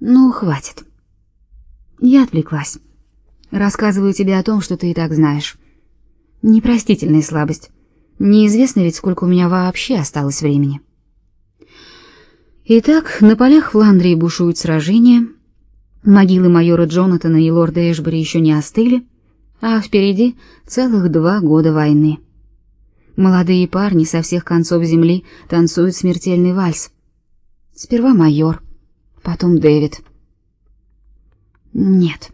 Ну, хватит. Я отвлеклась. Рассказываю тебе о том, что ты и так знаешь. Непростительная слабость. Неизвестно ведь, сколько у меня вообще осталось времени. Итак, на полях Фландрии бушуют сражения. Могилы майора Джонатана и лорда Эшбери еще не остыли, а впереди целых два года войны. Молодые парни со всех концов земли танцуют смертельный вальс. Сперва майор, потом Дэвид. Нет.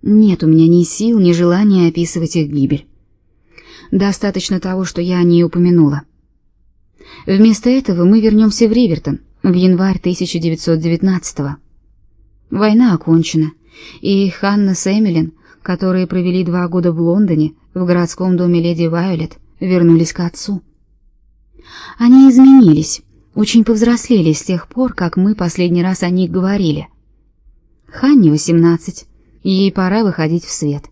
Нет у меня ни сил, ни желания описывать их гибель. Достаточно того, что я не упомянула. Вместо этого мы вернемся в Ривертон в январь 1919-го. Война окончена, и Ханна с которые провели два года в Лондоне, в городском доме леди Вайолет, вернулись к отцу. Они изменились, очень повзрослели с тех пор, как мы последний раз о них говорили. Ханне 18, ей пора выходить в свет.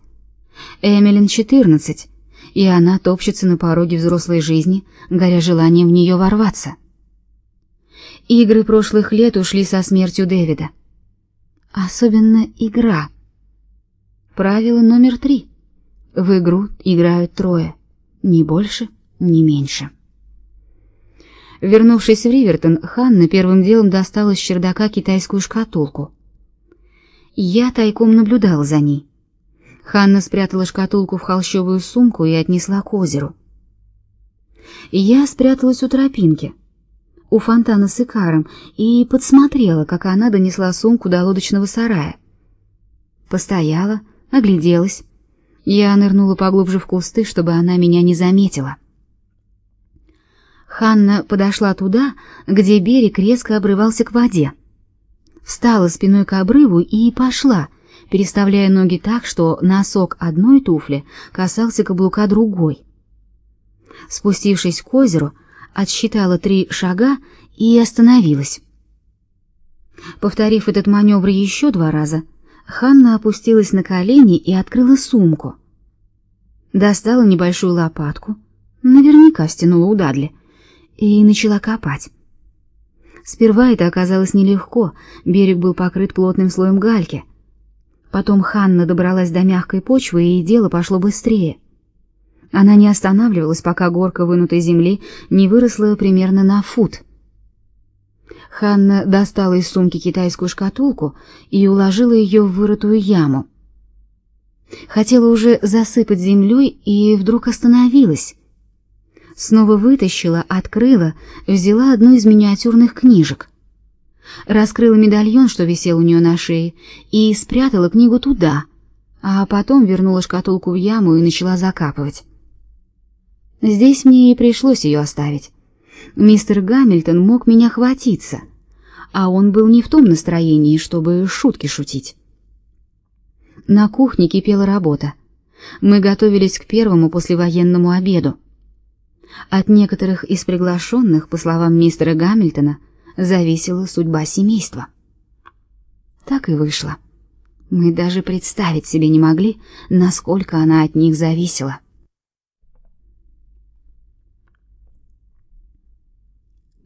Эмилин 14, и она топчется на пороге взрослой жизни, горя желанием в нее ворваться. Игры прошлых лет ушли со смертью Дэвида. Особенно игра. Правило номер три. В игру играют трое, ни больше, ни меньше. Вернувшись в Ривертон, Ханна первым делом достала с чердака китайскую шкатулку. Я тайком наблюдала за ней. Ханна спрятала шкатулку в холщовую сумку и отнесла к озеру. Я спряталась у тропинки, у фонтана с икаром, и подсмотрела, как она донесла сумку до лодочного сарая. Постояла, огляделась. Я нырнула поглубже в кусты, чтобы она меня не заметила. Ханна подошла туда, где берег резко обрывался к воде. Встала спиной к обрыву и пошла, переставляя ноги так, что носок одной туфли касался каблука другой. Спустившись к озеру, отсчитала три шага и остановилась. Повторив этот маневр еще два раза, Ханна опустилась на колени и открыла сумку. Достала небольшую лопатку, наверняка стянула у Дадли, и начала копать. Сперва это оказалось нелегко, берег был покрыт плотным слоем гальки — Потом Ханна добралась до мягкой почвы, и дело пошло быстрее. Она не останавливалась, пока горка вынутой земли не выросла примерно на фут. Ханна достала из сумки китайскую шкатулку и уложила ее в вырытую яму. Хотела уже засыпать землей и вдруг остановилась. Снова вытащила, открыла, взяла одну из миниатюрных книжек раскрыла медальон, что висел у нее на шее, и спрятала книгу туда, а потом вернула шкатулку в яму и начала закапывать. Здесь мне и пришлось ее оставить. Мистер Гамильтон мог меня хватиться, а он был не в том настроении, чтобы шутки шутить. На кухне кипела работа. Мы готовились к первому послевоенному обеду. От некоторых из приглашенных, по словам мистера Гамильтона, зависела судьба семейства. Так и вышло. Мы даже представить себе не могли, насколько она от них зависела.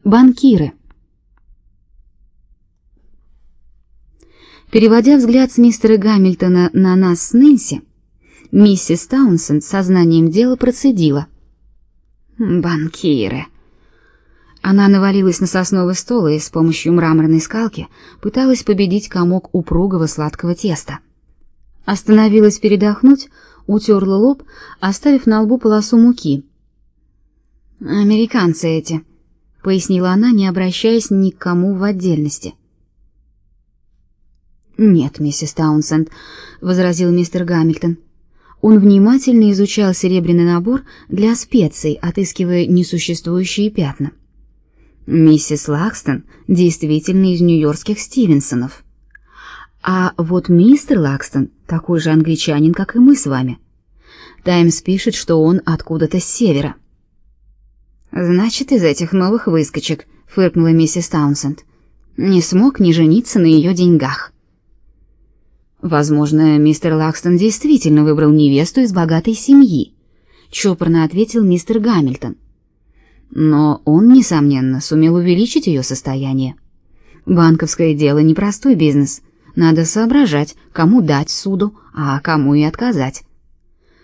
Банкиры. Переводя взгляд с мистера Гамильтона на нас с Нэнси, миссис Таунсенд сознанием дела процедила: "Банкиры. Она навалилась на сосновый стол и с помощью мраморной скалки пыталась победить комок упругого сладкого теста. Остановилась передохнуть, утерла лоб, оставив на лбу полосу муки. «Американцы эти», — пояснила она, не обращаясь ни к кому в отдельности. «Нет, миссис Таунсенд», — возразил мистер Гамильтон. Он внимательно изучал серебряный набор для специй, отыскивая несуществующие пятна. Миссис Лакстон действительно из нью-йоркских Стивенсонов. А вот мистер Лакстон такой же англичанин, как и мы с вами. Таймс пишет, что он откуда-то с севера. Значит, из этих новых выскочек, фыркнула миссис Таунсенд. Не смог не жениться на ее деньгах. Возможно, мистер Лакстон действительно выбрал невесту из богатой семьи, чопорно ответил мистер Гамильтон. Но он, несомненно, сумел увеличить ее состояние. Банковское дело непростой бизнес. Надо соображать, кому дать суду, а кому и отказать.